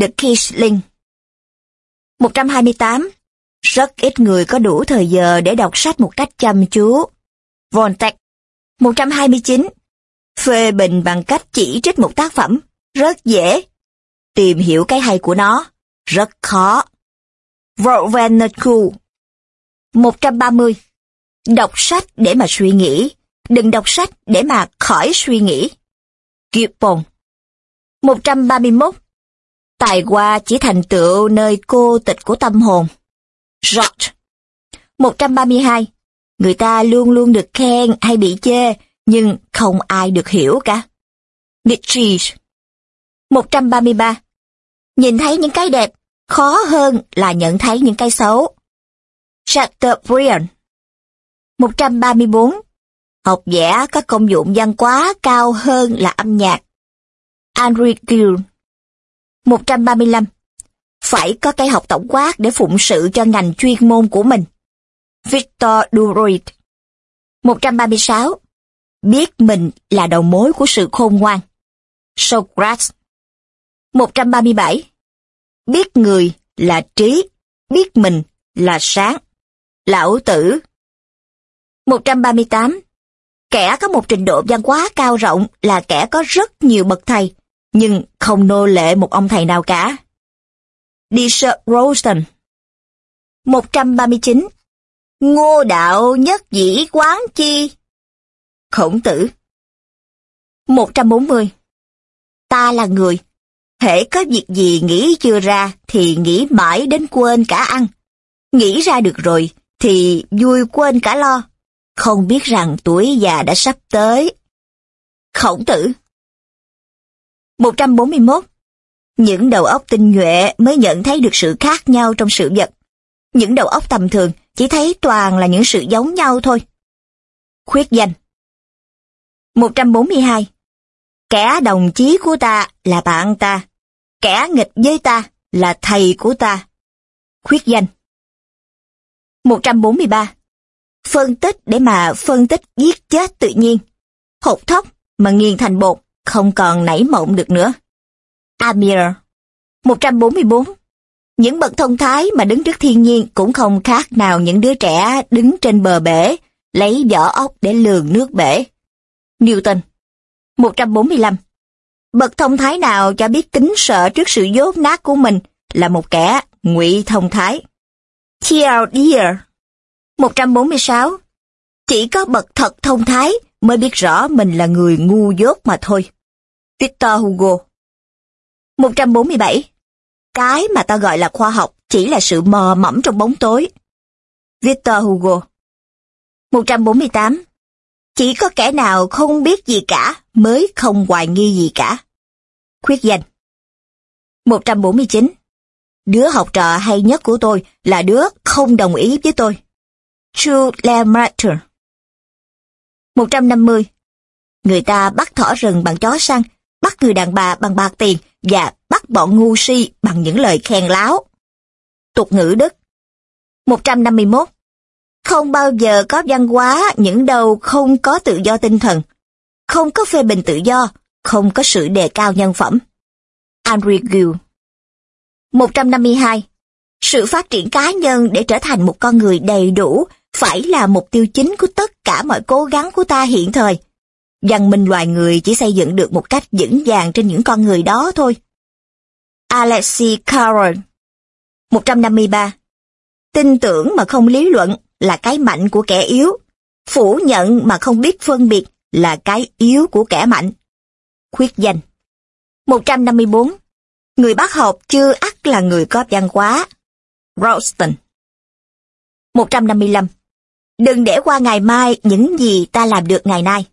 The Kisling 128. Rất ít người có đủ thời giờ để đọc sách một cách chăm chú. Voltaire 129. Phê bình bằng cách chỉ trích một tác phẩm, rất dễ. Tìm hiểu cái hay của nó, rất khó. Volvenku 130. Đọc sách để mà suy nghĩ, đừng đọc sách để mà khỏi suy nghĩ. Gibbon 131. Tài hoa chỉ thành tựu nơi cô tịch của tâm hồn. George 132. Người ta luôn luôn được khen hay bị chê, nhưng không ai được hiểu cả. Nietzsche 133. Nhìn thấy những cái đẹp, khó hơn là nhận thấy những cái xấu. Chateaubriand 134. Học vẽ có công dụng văn quá cao hơn là âm nhạc. Henry Gill 135. Phải có cái học tổng quát để phụng sự cho ngành chuyên môn của mình. Victor Duroit 136. Biết mình là đầu mối của sự khôn ngoan. Socrates 137. Biết người là trí, biết mình là sáng. Lão Tử 138. Kẻ có một trình độ văn hóa cao rộng là kẻ có rất nhiều bậc thầy, nhưng không nô lệ một ông thầy nào cả. Dishart Rosen 139. Ngô đạo nhất dĩ quán chi? Khổng tử 140. Ta là người. Hễ có việc gì nghĩ chưa ra thì nghĩ mãi đến quên cả ăn. Nghĩ ra được rồi thì vui quên cả lo. Không biết rằng tuổi già đã sắp tới. Khổng tử 141. Những đầu óc tinh nhuệ mới nhận thấy được sự khác nhau trong sự vật. Những đầu óc tầm thường chỉ thấy toàn là những sự giống nhau thôi. Khuyết danh 142. Kẻ đồng chí của ta là bạn ta, kẻ nghịch với ta là thầy của ta. Khuyết danh 143. Phân tích để mà phân tích giết chết tự nhiên. Hột thóc mà nghiền thành bột, không còn nảy mộng được nữa. Amir 144. Những bậc thông thái mà đứng trước thiên nhiên cũng không khác nào những đứa trẻ đứng trên bờ bể, lấy vỏ ốc để lường nước bể. Newton 145. Bậc thông thái nào cho biết kính sợ trước sự dốt nát của mình là một kẻ ngụy thông thái. Thiel Deer 146. Chỉ có bậc thật thông thái mới biết rõ mình là người ngu dốt mà thôi. Victor Hugo 147. Cái mà ta gọi là khoa học chỉ là sự mò mẫm trong bóng tối. Victor Hugo 148. Chỉ có kẻ nào không biết gì cả mới không hoài nghi gì cả. Khuyết danh 149. Đứa học trò hay nhất của tôi là đứa không đồng ý với tôi. Jules Martyr 150. Người ta bắt thỏ rừng bằng chó săn, bắt người đàn bà bằng bạc tiền và bắt bọn ngu si bằng những lời khen láo. Tục ngữ Đức 151. Không bao giờ có văn hóa những đâu không có tự do tinh thần, không có phê bình tự do, không có sự đề cao nhân phẩm. Andrew Gill 152. Sự phát triển cá nhân để trở thành một con người đầy đủ phải là mục tiêu chính của tất cả mọi cố gắng của ta hiện thời. Văn minh loài người chỉ xây dựng được một cách vững vàng trên những con người đó thôi. Alexi Carroll 153. Tin tưởng mà không lý luận là cái mạnh của kẻ yếu. Phủ nhận mà không biết phân biệt là cái yếu của kẻ mạnh. Khuyết danh 154. Người bác học chưa ắt là người có văn hóa. Ralston 155. Đừng để qua ngày mai những gì ta làm được ngày nay.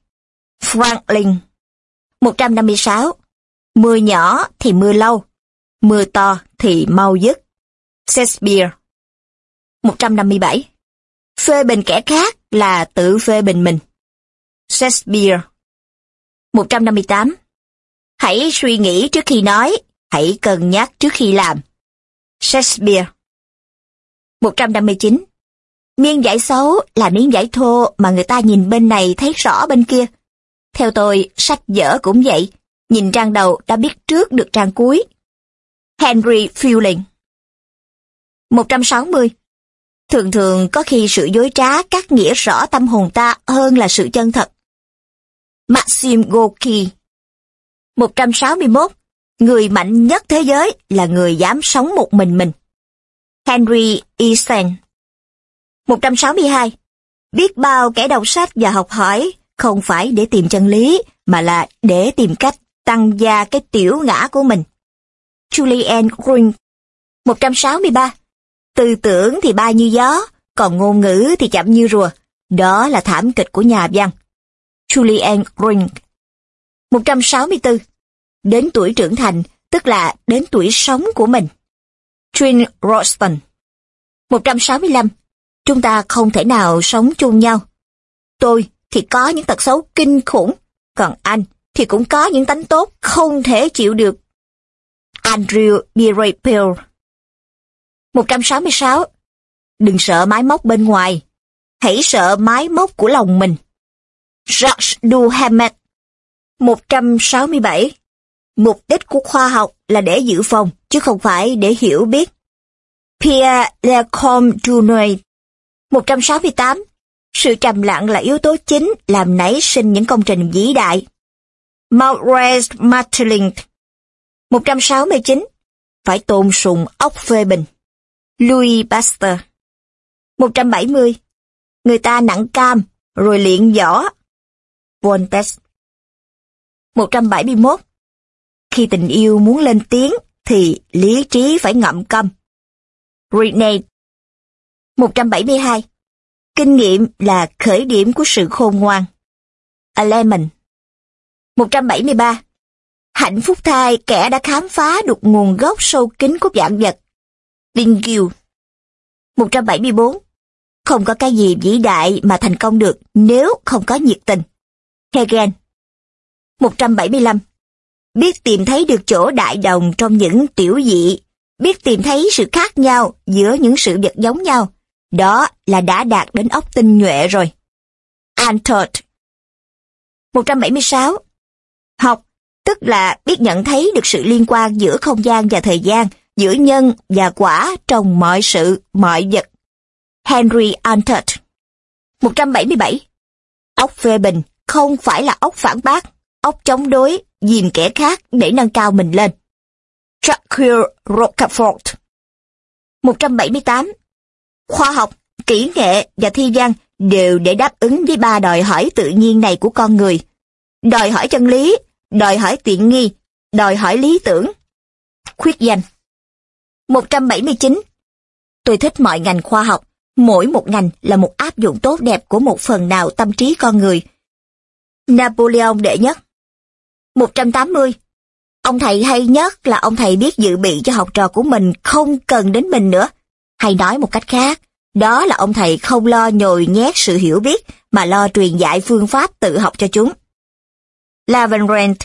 Franklin 156. Mưa nhỏ thì mưa lâu, mưa to thì mau dứt. Shakespeare 157. Phê bình kẻ khác là tự phê bình mình. Shakespeare 158. Hãy suy nghĩ trước khi nói, hãy cân nhắc trước khi làm. Shakespeare 159. Miếng giải xấu là miếng giải thô mà người ta nhìn bên này thấy rõ bên kia. Theo tôi, sách dở cũng vậy, nhìn trang đầu đã biết trước được trang cuối. Henry Fielding 160. Thường thường có khi sự dối trá, cắt nghĩa rõ tâm hồn ta hơn là sự chân thật. Maxim Gorky 161. Người mạnh nhất thế giới là người dám sống một mình mình. Henry Eason 162. Biết bao kẻ đọc sách và học hỏi không phải để tìm chân lý, mà là để tìm cách tăng gia cái tiểu ngã của mình. Julian Green 163. Tư tưởng thì bay như gió, còn ngôn ngữ thì chậm như rùa. Đó là thảm kịch của nhà văn. Julian Green 164. Đến tuổi trưởng thành, tức là đến tuổi sống của mình. Trin Roston 165. Chúng ta không thể nào sống chung nhau. Tôi thì có những tật xấu kinh khủng, còn anh thì cũng có những tánh tốt không thể chịu được. Andrew Birapel 166. Đừng sợ mái móc bên ngoài, hãy sợ mái móc của lòng mình. George Duhamel 167. Mục đích của khoa học là để dự phòng, chứ không phải để hiểu biết. Pierre Lacombe Dunoy 168. Sự trầm lặng là yếu tố chính làm nảy sinh những công trình vĩ đại. Maurice Martelink 169. Phải tôn sùng ốc phê bình. Louis Pasteur 170. Người ta nặng cam, rồi luyện võ. Voltaire 171. Khi tình yêu muốn lên tiếng, thì lý trí phải ngậm câm. Rene 172. Kinh nghiệm là khởi điểm của sự khôn ngoan. Alemon 173. Hạnh phúc thai kẻ đã khám phá được nguồn gốc sâu kín của vạn vật. Vingill 174. Không có cái gì vĩ đại mà thành công được nếu không có nhiệt tình. Hegel 175. Biết tìm thấy được chỗ đại đồng trong những tiểu dị, biết tìm thấy sự khác nhau giữa những sự vật giống nhau, đó là đã đạt đến óc tinh nhuệ rồi. Antort 176. Học, tức là biết nhận thấy được sự liên quan giữa không gian và thời gian, giữa nhân và quả trong mọi sự, mọi vật. Henry Antert 177. Ốc phê bình không phải là ốc phản bác, ốc chống đối, nhìn kẻ khác để nâng cao mình lên. Jacques Rocafort 178. Khoa học, kỹ nghệ và thi văn đều để đáp ứng với ba đòi hỏi tự nhiên này của con người. Đòi hỏi chân lý, đòi hỏi tiện nghi, đòi hỏi lý tưởng. Khuyết danh 179. Tôi thích mọi ngành khoa học, mỗi một ngành là một áp dụng tốt đẹp của một phần nào tâm trí con người. Napoleon đệ nhất 180. Ông thầy hay nhất là ông thầy biết dự bị cho học trò của mình không cần đến mình nữa. Hay nói một cách khác, đó là ông thầy không lo nhồi nhét sự hiểu biết mà lo truyền dạy phương pháp tự học cho chúng. Lavenrent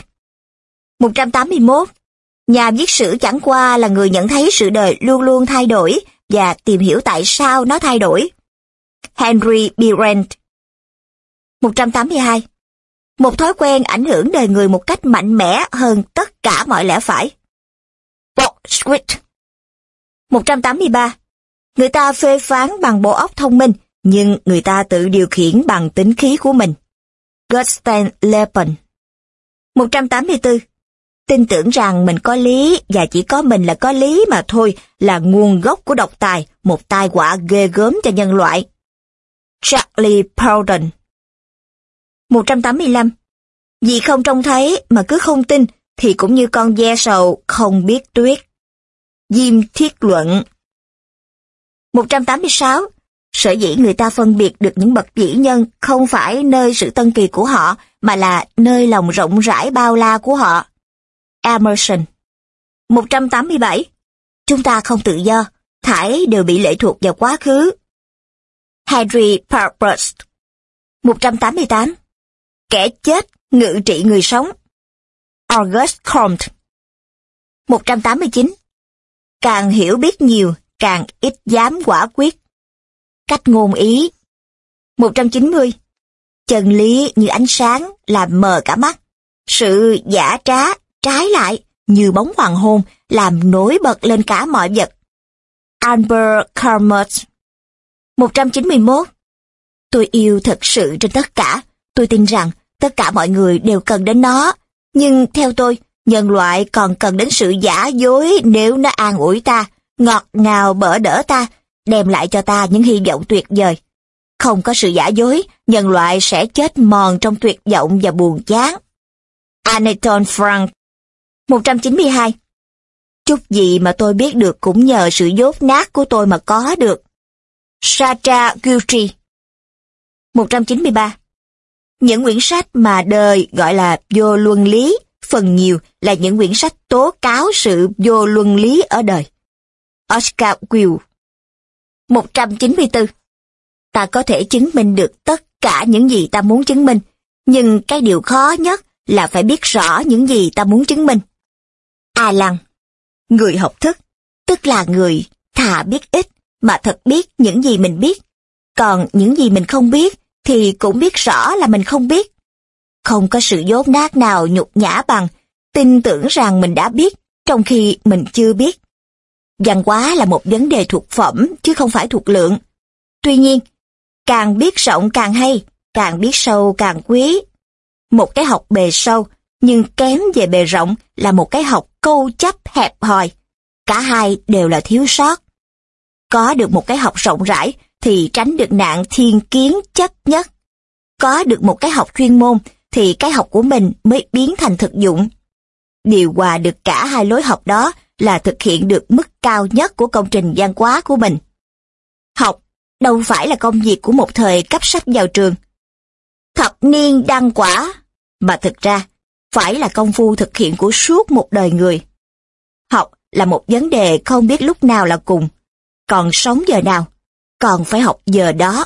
181. Nhà viết sử chẳng qua là người nhận thấy sự đời luôn luôn thay đổi và tìm hiểu tại sao nó thay đổi. Henry B. Rent 182. Một thói quen ảnh hưởng đời người một cách mạnh mẽ hơn tất cả mọi lẽ phải. Bob Swift 183. Người ta phê phán bằng bộ óc thông minh, nhưng người ta tự điều khiển bằng tính khí của mình. Gustav Leppen 184. Tin tưởng rằng mình có lý và chỉ có mình là có lý mà thôi là nguồn gốc của độc tài, một tai họa ghê gớm cho nhân loại. Charlie Powden 185. Vì không trông thấy mà cứ không tin thì cũng như con ve sầu không biết tuyết. Diêm thiết luận 186. Sở dĩ người ta phân biệt được những bậc vĩ nhân không phải nơi sự tân kỳ của họ, mà là nơi lòng rộng rãi bao la của họ. Emerson 187. Chúng ta không tự do, thải đều bị lệ thuộc vào quá khứ. Henry Purpose 188. Kẻ chết ngự trị người sống. August Comte 189. Càng hiểu biết nhiều, càng ít dám quả quyết. Cách ngôn ý 190. Chân lý như ánh sáng làm mờ cả mắt. Sự giả trá trái lại như bóng hoàng hôn làm nổi bật lên cả mọi vật. Albert Camus 191. Tôi yêu thật sự trên tất cả. Tôi tin rằng tất cả mọi người đều cần đến nó. Nhưng theo tôi, nhân loại còn cần đến sự giả dối nếu nó an ủi ta, ngọt ngào bỡ đỡ ta, đem lại cho ta những hy vọng tuyệt vời. Không có sự giả dối, nhân loại sẽ chết mòn trong tuyệt vọng và buồn chán. Anatole Frank 192 Chút gì mà tôi biết được cũng nhờ sự dốt nát của tôi mà có được. Satra Guilty 193 Những quyển sách mà đời gọi là vô luân lý, phần nhiều là những quyển sách tố cáo sự vô luân lý ở đời. Oscar Wilde 194 Ta có thể chứng minh được tất cả những gì ta muốn chứng minh, nhưng cái điều khó nhất là phải biết rõ những gì ta muốn chứng minh. A Lăng Người học thức, tức là người thà biết ít mà thật biết những gì mình biết. Còn những gì mình không biết thì cũng biết rõ là mình không biết. Không có sự dốt nát nào nhục nhã bằng tin tưởng rằng mình đã biết trong khi mình chưa biết. Văn hóa là một vấn đề thuộc phẩm chứ không phải thuộc lượng. Tuy nhiên, càng biết rộng càng hay, càng biết sâu càng quý. Một cái học bề sâu nhưng kém về bề rộng là một cái học câu chấp hẹp hòi. Cả hai đều là thiếu sót. Có được một cái học rộng rãi thì tránh được nạn thiên kiến chấp nhất. Có được một cái học chuyên môn thì cái học của mình mới biến thành thực dụng. Điều hòa được cả hai lối học đó là thực hiện được mức cao nhất của công trình văn hóa của mình. Học đâu phải là công việc của một thời cấp sách vào trường. Thập niên đăng quả, mà thực ra phải là công phu thực hiện của suốt một đời người. Học là một vấn đề không biết lúc nào là cùng, còn sống giờ nào, còn phải học giờ đó.